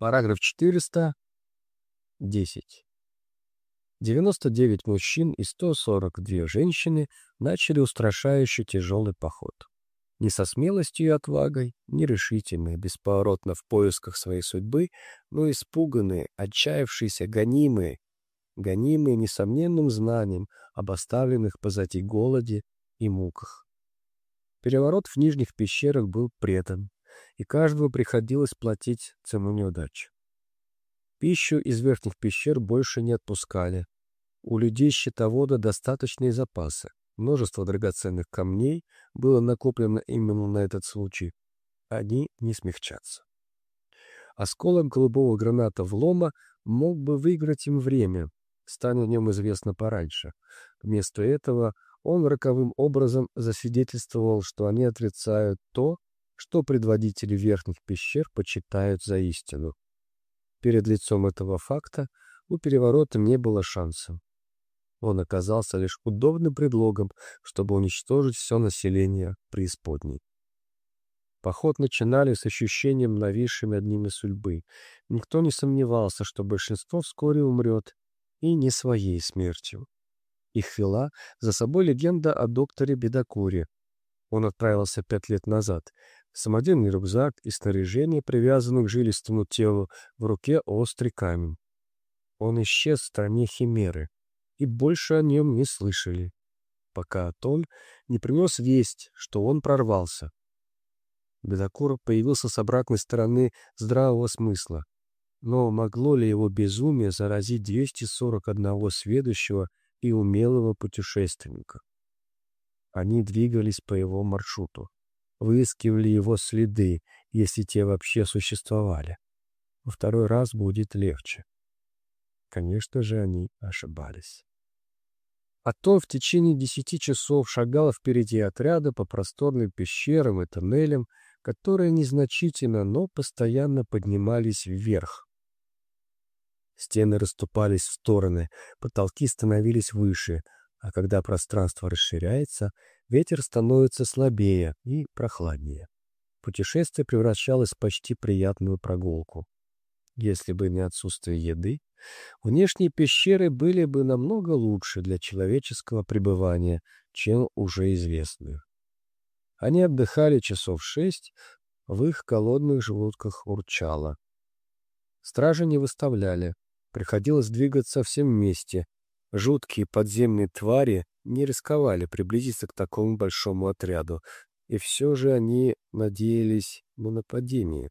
Параграф 400. 10. 99 мужчин и 142 женщины начали устрашающий тяжелый поход. Не со смелостью и отвагой, не решительные, бесповоротно в поисках своей судьбы, но испуганные, отчаявшиеся, гонимые, гонимые несомненным знанием об оставленных позади голоде и муках. Переворот в нижних пещерах был предан, и каждому приходилось платить цену неудачи. Пищу из верхних пещер больше не отпускали. У людей щитовода достаточные запасы. Множество драгоценных камней было накоплено именно на этот случай. Они не смягчатся. Осколок голубого граната влома мог бы выиграть им время, станет в нем известно пораньше. Вместо этого он роковым образом засвидетельствовал, что они отрицают то, что предводители верхних пещер почитают за истину. Перед лицом этого факта у переворота не было шанса. Он оказался лишь удобным предлогом, чтобы уничтожить все население преисподней. Поход начинали с ощущением нависшим над ними судьбы. Никто не сомневался, что большинство вскоре умрет, и не своей смертью. Их вела за собой легенда о докторе Бедокуре. Он отправился пять лет назад, самодельный рюкзак и снаряжение, привязанное к жилистому телу, в руке острый камень. Он исчез в стране Химеры, и больше о нем не слышали, пока Атон не принес весть, что он прорвался. Бедокур появился с обратной стороны здравого смысла. Но могло ли его безумие заразить 241 сведущего и умелого путешественника? Они двигались по его маршруту выискивали его следы, если те вообще существовали. Во второй раз будет легче. Конечно же, они ошибались. А то в течение десяти часов шагала впереди отряда по просторным пещерам и тоннелям, которые незначительно, но постоянно поднимались вверх. Стены расступались в стороны, потолки становились выше, а когда пространство расширяется, Ветер становится слабее и прохладнее. Путешествие превращалось в почти приятную прогулку. Если бы не отсутствие еды, внешние пещеры были бы намного лучше для человеческого пребывания, чем уже известные. Они отдыхали часов шесть, в их голодных желудках урчало. Стражи не выставляли, приходилось двигаться всем вместе. Жуткие подземные твари не рисковали приблизиться к такому большому отряду, и все же они надеялись на нападение.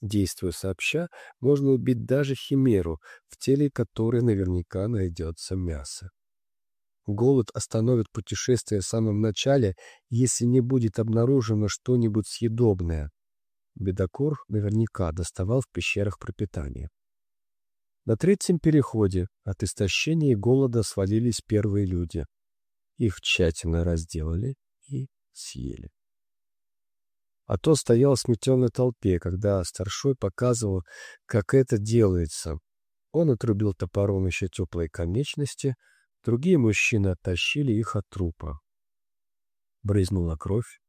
Действуя сообща, можно убить даже химеру, в теле которой наверняка найдется мясо. Голод остановит путешествие в самом начале, если не будет обнаружено что-нибудь съедобное. Бедокур наверняка доставал в пещерах пропитание. На третьем переходе от истощения и голода свалились первые люди. Их тщательно разделали и съели. А то стоял в сметенной толпе, когда старшой показывал, как это делается. Он отрубил топором еще теплые конечности, другие мужчины оттащили их от трупа. Брызнула кровь,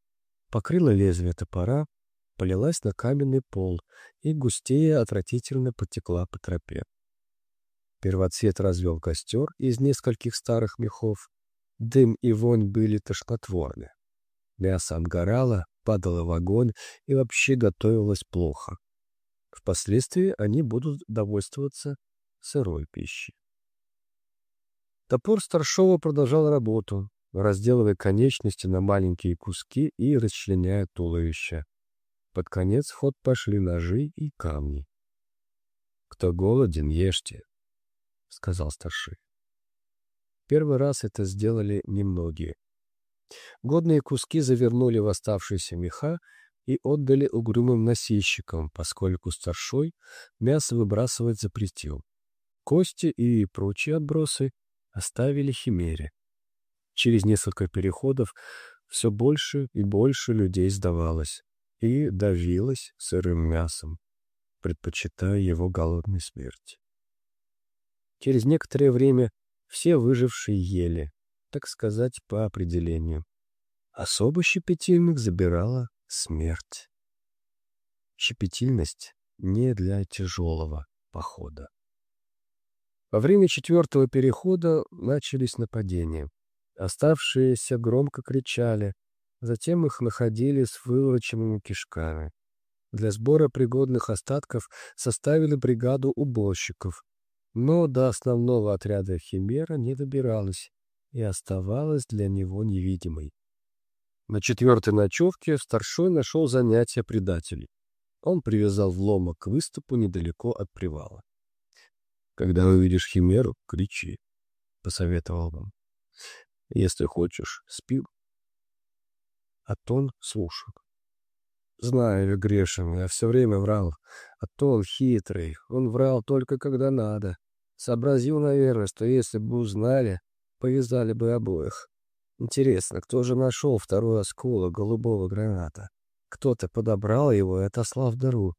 покрыла лезвие топора, полилась на каменный пол и густее отвратительно потекла по тропе. Первоцвет развел костер из нескольких старых мехов, Дым и вонь были тошнотворны. Мясо отгорало, падало в огонь и вообще готовилось плохо. Впоследствии они будут довольствоваться сырой пищей. Топор старшего продолжал работу, разделывая конечности на маленькие куски и расчленяя туловище. Под конец в ход пошли ножи и камни. «Кто голоден, ешьте», — сказал старший. Первый раз это сделали немногие. Годные куски завернули в оставшиеся меха и отдали угрюмым носильщикам, поскольку старшой мясо выбрасывать запретил. Кости и прочие отбросы оставили химере. Через несколько переходов все больше и больше людей сдавалось и давилось сырым мясом, предпочитая его голодной смерти. Через некоторое время все выжившие ели, так сказать, по определению. Особо щепетильных забирала смерть. Щепетильность не для тяжелого похода. Во время четвертого перехода начались нападения. Оставшиеся громко кричали, затем их находили с вывороченными кишками. Для сбора пригодных остатков составили бригаду уборщиков, но до основного отряда Химера не добиралась и оставалась для него невидимой. На четвертой ночевке старшой нашел занятие предателей. Он привязал вломок к выступу недалеко от привала. «Когда увидишь Химеру, кричи», — посоветовал он. «Если хочешь, спи». Атон слушал. Знаю, грешен, я все время врал. А то хитрый, он врал только когда надо. Сообразил, наверное, что если бы узнали, повязали бы обоих. Интересно, кто же нашел второй осколок голубого граната? Кто-то подобрал его и отослал в дыру.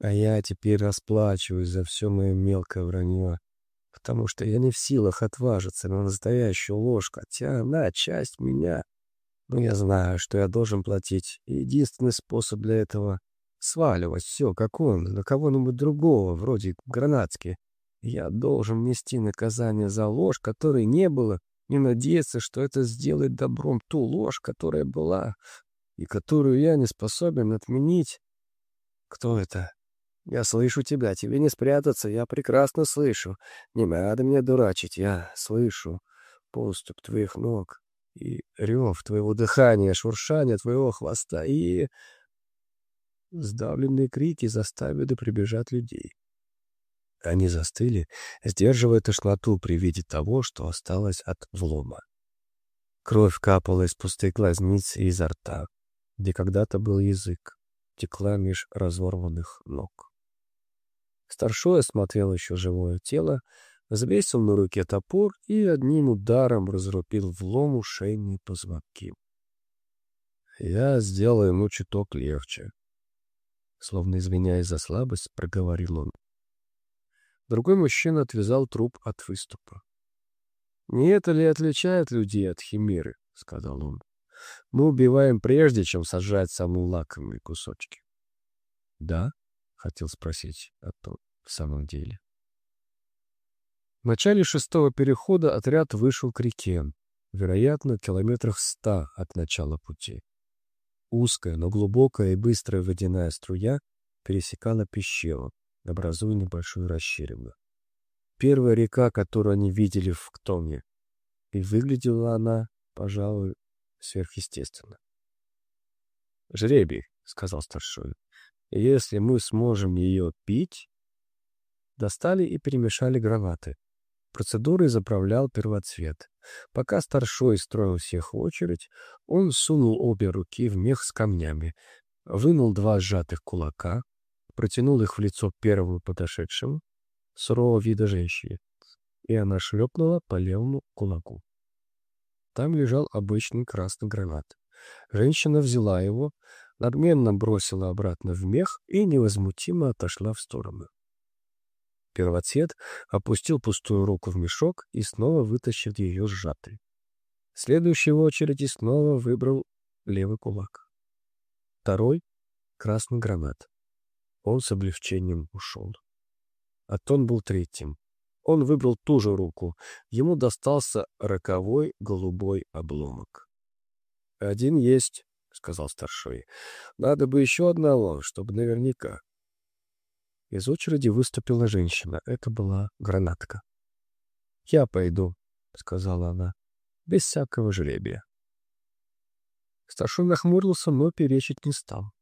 А я теперь расплачиваюсь за все мое мелкое вранье, потому что я не в силах отважиться на настоящую ложь, хотя она часть меня. Но я знаю, что я должен платить, и единственный способ для этого — сваливать все, как он, на кого-нибудь другого, вроде Гранатски. Я должен нести наказание за ложь, которой не было, и надеяться, что это сделает добром ту ложь, которая была, и которую я не способен отменить. Кто это? Я слышу тебя, тебе не спрятаться, я прекрасно слышу. Не надо меня дурачить, я слышу поступ твоих ног и рев твоего дыхания, шуршание твоего хвоста, и... Сдавленные крики заставили прибежать людей. Они застыли, сдерживая тошноту при виде того, что осталось от влома. Кровь капала из пустой глазницы и изо рта, где когда-то был язык, текла меж разорванных ног. Старшой осмотрел еще живое тело, взвесил на руке топор и одним ударом разрубил в лому шейные позвонки. «Я сделаю ему чуток легче», — словно извиняясь за слабость, проговорил он. Другой мужчина отвязал труп от выступа. «Не это ли отличает людей от химеры?» — сказал он. «Мы убиваем прежде, чем сажать самые лакомые кусочки». «Да?» — хотел спросить Атон в самом деле. В начале шестого перехода отряд вышел к реке, вероятно, километрах ста от начала пути. Узкая, но глубокая и быстрая водяная струя пересекала пещеру, образуя небольшую расщелину. Первая река, которую они видели в Ктоне, и выглядела она, пожалуй, сверхъестественно. «Жребий», — сказал старшой, — «если мы сможем ее пить...» Достали и перемешали гранаты. Процедурой заправлял первоцвет. Пока старшой строил всех очередь, он сунул обе руки в мех с камнями, вынул два сжатых кулака, протянул их в лицо первому подошедшему, сурового вида женщине, и она шлепнула по левому кулаку. Там лежал обычный красный гранат. Женщина взяла его, надменно бросила обратно в мех и невозмутимо отошла в сторону. Первоцвет опустил пустую руку в мешок и снова вытащил ее сжатой. Следующий в очереди снова выбрал левый кулак. Второй — красный гранат. Он с облегчением ушел. Атон был третьим. Он выбрал ту же руку. Ему достался роковой голубой обломок. «Один есть», — сказал старшой. «Надо бы еще одного, чтобы наверняка». Из очереди выступила женщина. Это была гранатка. «Я пойду», — сказала она, — «без всякого жребия». Старшой нахмурился, но перечить не стал.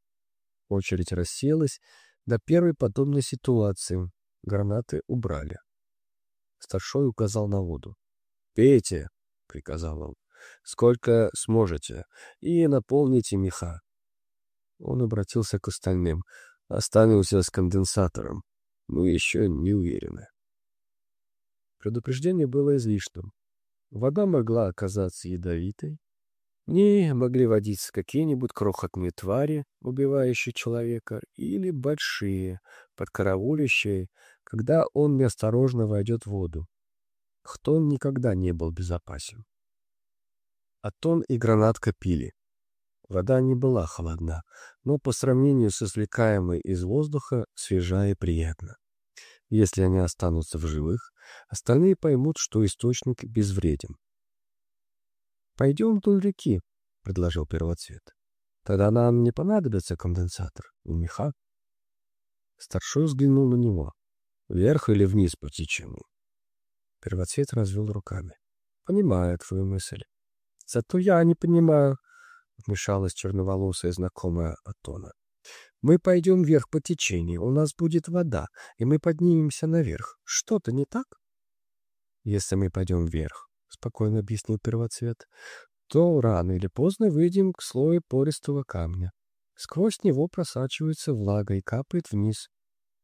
Очередь расселась до первой подобной ситуации. Гранаты убрали. Старшой указал на воду. «Пейте», — приказал он, — «сколько сможете, и наполните меха». Он обратился к остальным — Останемся с конденсатором. Мы еще не уверены. Предупреждение было излишним. Вода могла оказаться ядовитой. В ней могли водиться какие-нибудь крохотные твари, убивающие человека, или большие, подкараулящие, когда он неосторожно войдет в воду. Хтон никогда не был безопасен. Атон и гранатка пили. Вода не была холодна, но по сравнению с извлекаемой из воздуха свежа и приятна. Если они останутся в живых, остальные поймут, что источник безвреден. «Пойдем вдоль реки», — предложил первоцвет. «Тогда нам не понадобится конденсатор и меха». Старшой взглянул на него. «Вверх или вниз по течению?» Первоцвет развел руками. «Понимаю твою мысль. Зато я не понимаю, — вмешалась черноволосая знакомая Атона. «Мы пойдем вверх по течению, у нас будет вода, и мы поднимемся наверх. Что-то не так?» «Если мы пойдем вверх», — спокойно объяснил первоцвет, «то рано или поздно выйдем к слою пористого камня. Сквозь него просачивается влага и капает вниз,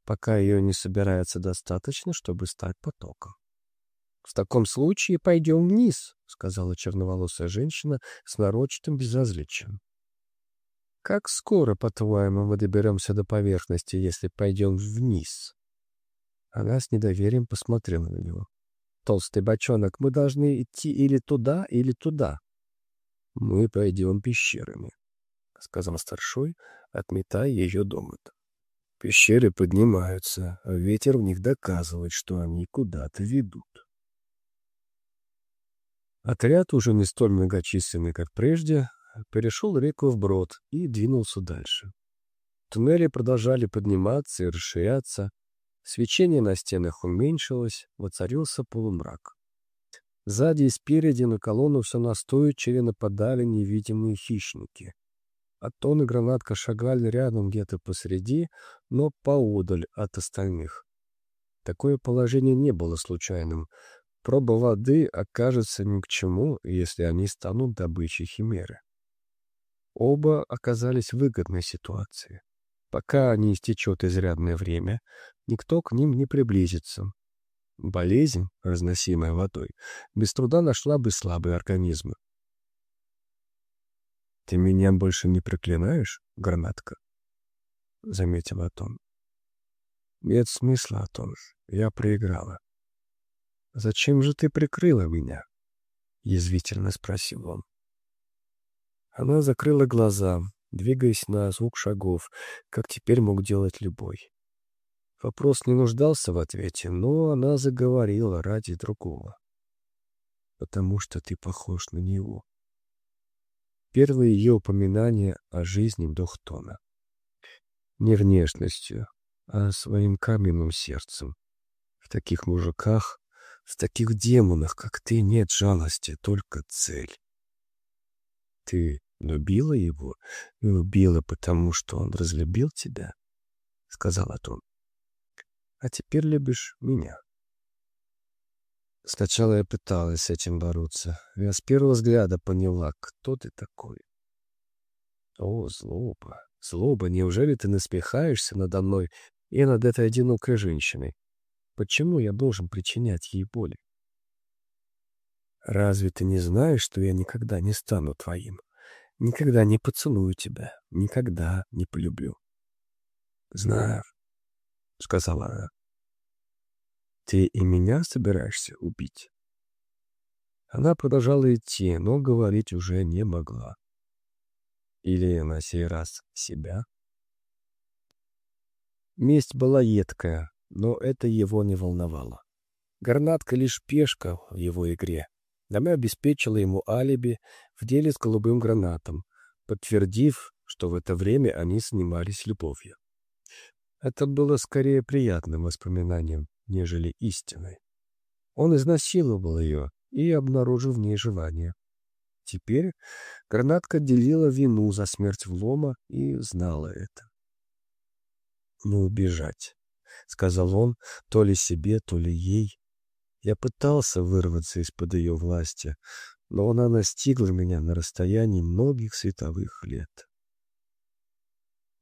пока ее не собирается достаточно, чтобы стать потоком. «В таком случае пойдем вниз», — сказала черноволосая женщина с нарочатым безразличием. «Как скоро, по-твоему, мы доберемся до поверхности, если пойдем вниз?» Она с недоверием посмотрела на него. «Толстый бочонок, мы должны идти или туда, или туда». «Мы пойдем пещерами», — сказал старшой, отметая ее домыт. «Пещеры поднимаются, а ветер в них доказывает, что они куда-то ведут». Отряд, уже не столь многочисленный, как прежде, перешел реку вброд и двинулся дальше. Туннели продолжали подниматься и расширяться, свечение на стенах уменьшилось, воцарился полумрак. Сзади и спереди на колонну все настойчивее нападали невидимые хищники. Атон и гранатка шагали рядом где-то посреди, но поодаль от остальных. Такое положение не было случайным — Проба воды окажется ни к чему, если они станут добычей химеры. Оба оказались в выгодной ситуации. Пока не истечет изрядное время, никто к ним не приблизится. Болезнь, разносимая водой, без труда нашла бы слабые организмы. — Ты меня больше не проклинаешь, гранатка? — заметил Атон. — Нет смысла, Атон. Я проиграла. «Зачем же ты прикрыла меня?» — язвительно спросил он. Она закрыла глаза, двигаясь на звук шагов, как теперь мог делать любой. Вопрос не нуждался в ответе, но она заговорила ради другого. «Потому что ты похож на него». Первое ее упоминание о жизни Дохтона. Не внешностью, а своим каменным сердцем. В таких мужиках в таких демонах, как ты, нет жалости, только цель. Ты любила его? Любила, потому что он разлюбил тебя? — сказал Атон. — А теперь любишь меня. Сначала я пыталась с этим бороться. Я с первого взгляда поняла, кто ты такой. О, злоба, злоба, неужели ты насмехаешься надо мной и над этой одинокой женщиной? Почему я должен причинять ей боли? Разве ты не знаешь, что я никогда не стану твоим? Никогда не поцелую тебя, никогда не полюблю. Знаю, — сказала она. Ты и меня собираешься убить? Она продолжала идти, но говорить уже не могла. Или на сей раз себя? Месть была едкая, но это его не волновало. Горнатка лишь пешка в его игре. Она обеспечила ему алиби в деле с голубым гранатом, подтвердив, что в это время они занимались любовью. Это было скорее приятным воспоминанием, нежели истиной. Он изнасиловал ее и обнаружил в ней желание. Теперь гранатка делила вину за смерть Влома и знала это. Но убежать. — сказал он, то ли себе, то ли ей. Я пытался вырваться из-под ее власти, но она настигла меня на расстоянии многих световых лет.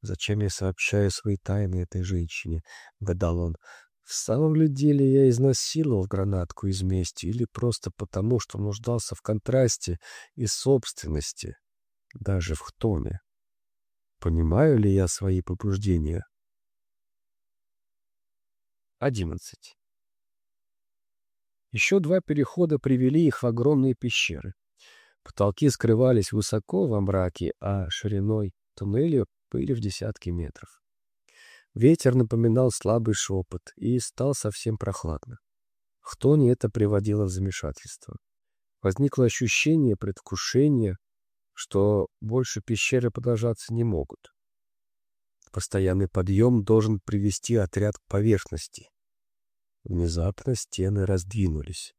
«Зачем я сообщаю свои тайны этой женщине?» — гадал он. «В самом ли деле я изнасиловал гранатку из мести или просто потому, что нуждался в контрасте и собственности, даже в томе? Понимаю ли я свои побуждения?» 11. Еще два перехода привели их в огромные пещеры. Потолки скрывались высоко во мраке, а шириной туннеля были в десятки метров. Ветер напоминал слабый шепот, и стал совсем прохладно. Хтони это приводило в замешательство. Возникло ощущение предвкушения, что больше пещеры продолжаться не могут. Постоянный подъем должен привести отряд к поверхности. Внезапно стены раздвинулись.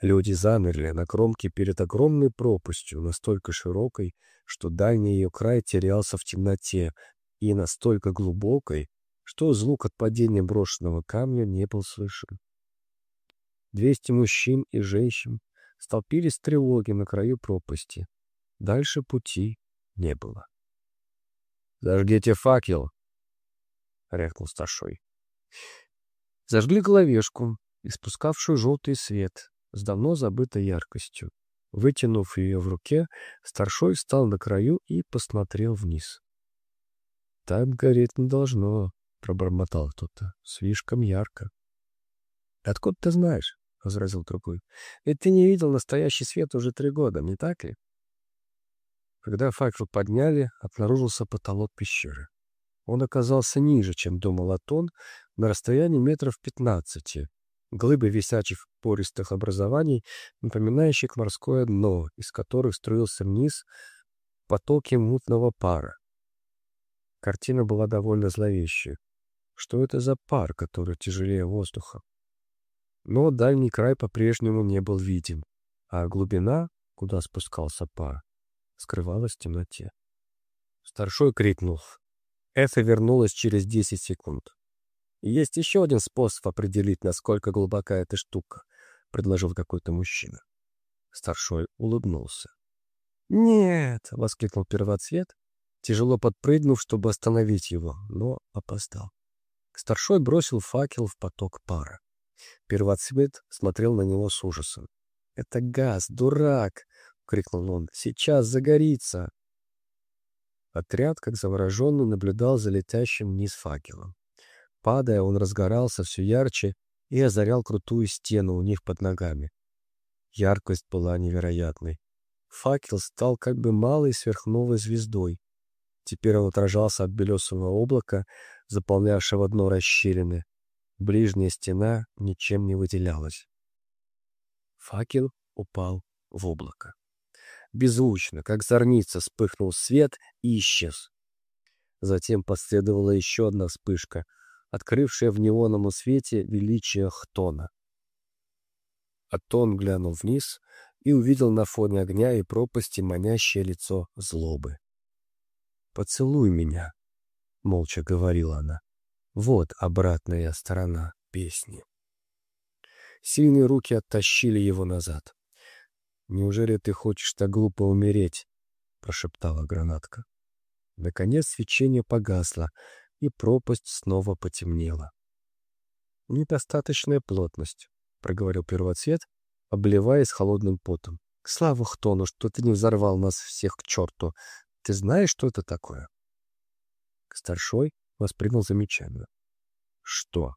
Люди замерли на кромке перед огромной пропастью, настолько широкой, что дальний ее край терялся в темноте, и настолько глубокой, что звук от падения брошенного камня не был слышен. Двести мужчин и женщин столпились в тревоге на краю пропасти. Дальше пути не было. «Зажгите факел!» — рявкнул старшой. Зажгли головешку, испускавшую желтый свет, с давно забытой яркостью. Вытянув ее в руке, старшой встал на краю и посмотрел вниз. «Так гореть не должно», — пробормотал кто-то. «Слишком ярко». «Откуда ты знаешь?» — возразил другой. «Ведь ты не видел настоящий свет уже три года, не так ли?» Когда факел подняли, обнаружился потолок пещеры. Он оказался ниже, чем думал Атон, на расстоянии метров пятнадцати, глыбы висячих пористых образований, напоминающих морское дно, из которых струился вниз потоки мутного пара. Картина была довольно зловещей. Что это за пар, который тяжелее воздуха? Но дальний край по-прежнему не был виден, а глубина, куда спускался пар, скрывалась в темноте. Старшой крикнул. Эфа вернулась через десять секунд. «Есть еще один способ определить, насколько глубока эта штука», — предложил какой-то мужчина. Старшой улыбнулся. «Нет!» — воскликнул первоцвет, тяжело подпрыгнув, чтобы остановить его, но опоздал. Старшой бросил факел в поток пара. Первоцвет смотрел на него с ужасом. «Это газ, дурак!» — крикнул он. «Сейчас загорится!» Отряд, как завороженный, наблюдал за летящим вниз факелом. Падая, он разгорался все ярче и озарял крутую стену у них под ногами. Яркость была невероятной. Факел стал как бы малой сверхновой звездой. Теперь он отражался от белесого облака, заполнявшего дно расщелины. Ближняя стена ничем не выделялась. Факел упал в облако. Беззвучно, как зорница, вспыхнул свет и исчез. Затем последовала еще одна вспышка — открывшая в неоновом свете величие Хтона. Атон глянул вниз и увидел на фоне огня и пропасти манящее лицо злобы. «Поцелуй меня», — молча говорила она. «Вот обратная сторона песни». Сильные руки оттащили его назад. «Неужели ты хочешь так глупо умереть?» — прошептала гранатка. Наконец свечение погасло, и пропасть снова потемнела. «Недостаточная плотность», — проговорил первоцвет, обливаясь холодным потом. «Слава Хтону, что ты не взорвал нас всех к черту! Ты знаешь, что это такое?» Старшой воспринял замечание. «Что?»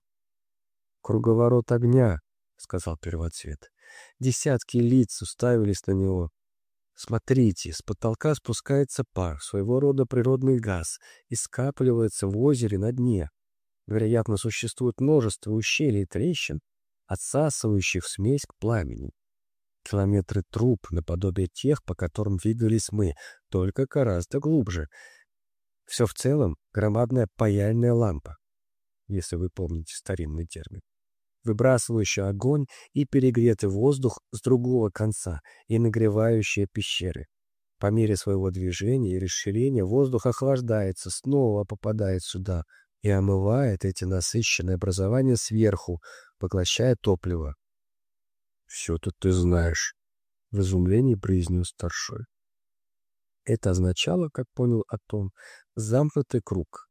«Круговорот огня», — сказал первоцвет. Десятки лиц уставились на него, Смотрите, с потолка спускается пар, своего рода природный газ, и скапливается в озере на дне. Вероятно, существует множество ущелий и трещин, отсасывающих смесь к пламени. Километры труб, наподобие тех, по которым двигались мы, только гораздо глубже. Все в целом громадная паяльная лампа, если вы помните старинный термин выбрасывающая огонь и перегретый воздух с другого конца и нагревающая пещеры. По мере своего движения и расширения воздух охлаждается, снова попадает сюда и омывает эти насыщенные образования сверху, поглощая топливо. «Все тут ты знаешь», — в изумлении произнес старшой. Это означало, как понял Атон, замкнутый круг.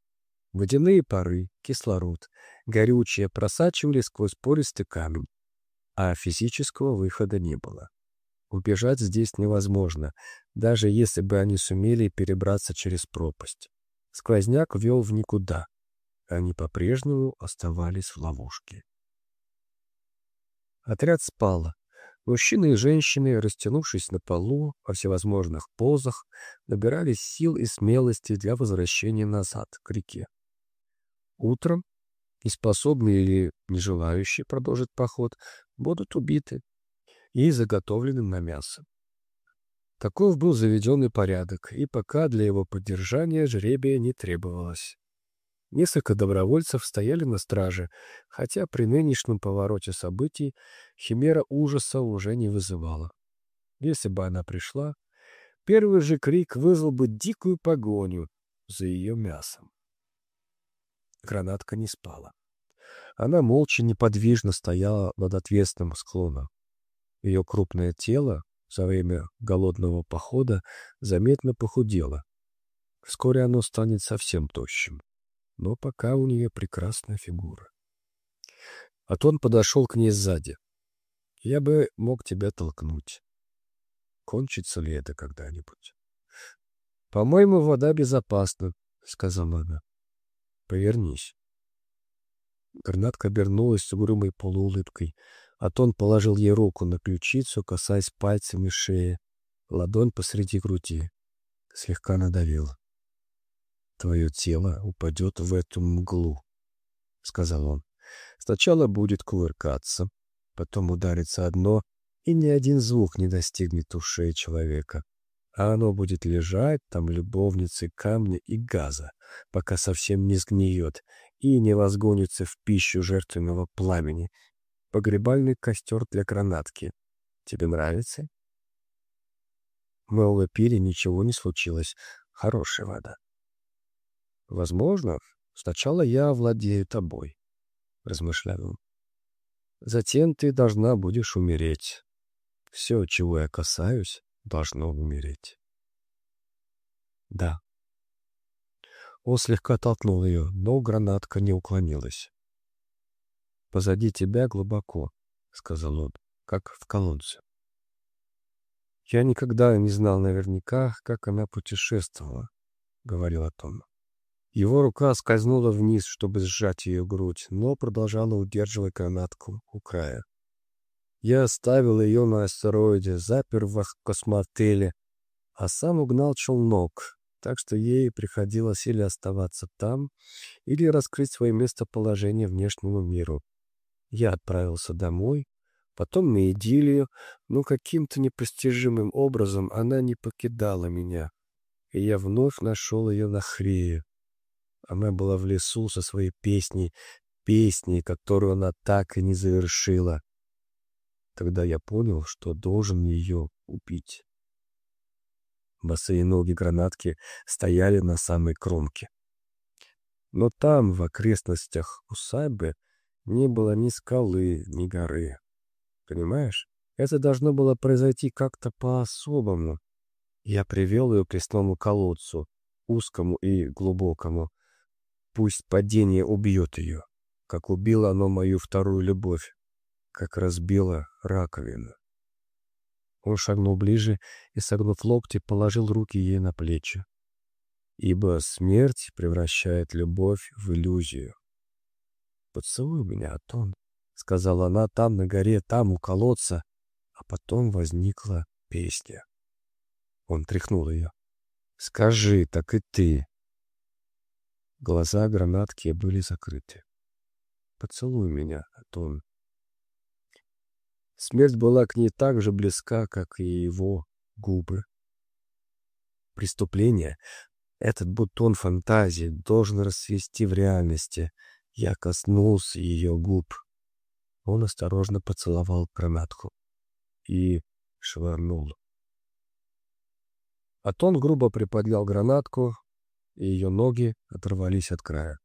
Водяные пары, кислород, горючее просачивали сквозь пористый камень, а физического выхода не было. Убежать здесь невозможно, даже если бы они сумели перебраться через пропасть. Сквозняк вел в никуда. Они по-прежнему оставались в ловушке. Отряд спала. Мужчины и женщины, растянувшись на полу во всевозможных позах, набирались сил и смелости для возвращения назад, к реке. Утром неспособные или не желающие продолжить поход будут убиты и заготовлены на мясо. Таков был заведенный порядок, и пока для его поддержания жребия не требовалось. Несколько добровольцев стояли на страже, хотя при нынешнем повороте событий химера ужаса уже не вызывала. Если бы она пришла, первый же крик вызвал бы дикую погоню за ее мясом. Гранатка не спала. Она молча неподвижно стояла над отвесным склоном. Ее крупное тело за время голодного похода заметно похудело. Вскоре оно станет совсем тощим но пока у нее прекрасная фигура. А то он подошел к ней сзади. Я бы мог тебя толкнуть. Кончится ли это когда-нибудь? — По-моему, вода безопасна, — сказала она. — Повернись. Гранатка обернулась с угрюмой полуулыбкой. а Тон положил ей руку на ключицу, касаясь пальцами шеи, ладонь посреди груди. Слегка надавил. Твое тело упадет в эту мглу, — сказал он. Сначала будет кувыркаться, потом ударится одно, и ни один звук не достигнет ушей человека. А оно будет лежать там любовницы камня и газа, пока совсем не сгниет и не возгонится в пищу жертвенного пламени. Погребальный костер для гранатки. Тебе нравится? Оба пили, ничего не случилось. Хорошая вода. «Возможно, сначала я овладею тобой», — размышлял он. «Затем ты должна будешь умереть. Все, чего я касаюсь, должно умереть». «Да». Он слегка толкнул ее, но гранатка не уклонилась. «Позади тебя глубоко», — сказал он, — «как в колодце». «Я никогда не знал наверняка, как она путешествовала», — говорил Атон. Его рука скользнула вниз, чтобы сжать ее грудь, но продолжала удерживать гранатку у края. Я оставил ее на астероиде, запер в космотеле, а сам угнал челнок, так что ей приходилось или оставаться там, или раскрыть свое местоположение внешнему миру. Я отправился домой, потом на идиллию, но каким-то непостижимым образом она не покидала меня, и я вновь нашел ее на хрее. Она была в лесу со своей песней, песней, которую она так и не завершила. Тогда я понял, что должен ее убить. Босые ноги гранатки стояли на самой кромке. Но там, в окрестностях усадьбы, не было ни скалы, ни горы. Понимаешь? Это должно было произойти как-то по-особому. Я привел ее к лесному колодцу, узкому и глубокому, Пусть падение убьет ее, как убило оно мою вторую любовь, как разбило раковину. Он шагнул ближе и, согнув локти, положил руки ей на плечи. Ибо смерть превращает любовь в иллюзию. «Поцелуй меня, Атон», — сказала она там, на горе, там, у колодца, а потом возникла песня. Он тряхнул ее. «Скажи, так и ты, Глаза гранатки были закрыты. «Поцелуй меня, Атон». Смерть была к ней так же близка, как и его губы. Преступление, этот бутон фантазии, должен расцвести в реальности. Я коснулся ее губ. Он осторожно поцеловал гранатку и швырнул. Атон грубо приподнял гранатку, и ее ноги оторвались от края.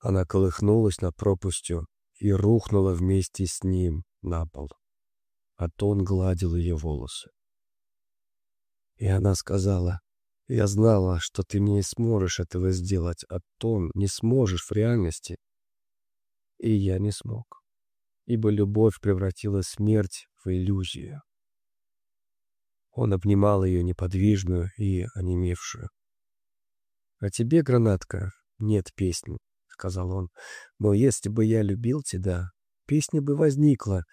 Она колыхнулась над пропастью и рухнула вместе с ним на пол. А Тон гладил ее волосы. И она сказала, «Я знала, что ты не сможешь этого сделать, а Тон не сможешь в реальности». И я не смог, ибо любовь превратила смерть в иллюзию. Он обнимал ее неподвижную и онемевшую. «А тебе, гранатка, нет песни», — сказал он. «Но если бы я любил тебя, песня бы возникла,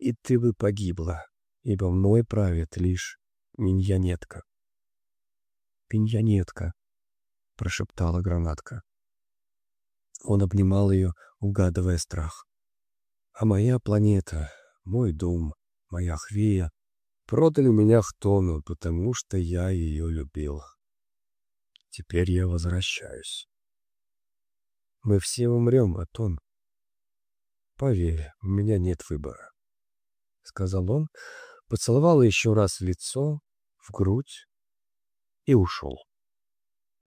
и ты бы погибла, ибо мной правит лишь миньонетка. «Пиньонетка», — прошептала гранатка. Он обнимал ее, угадывая страх. «А моя планета, мой дом, моя хвея продали меня в тону, потому что я ее любил. Теперь я возвращаюсь. Мы все умрем, Атон. Поверь, у меня нет выбора. — сказал он, поцеловал еще раз в лицо, в грудь и ушел.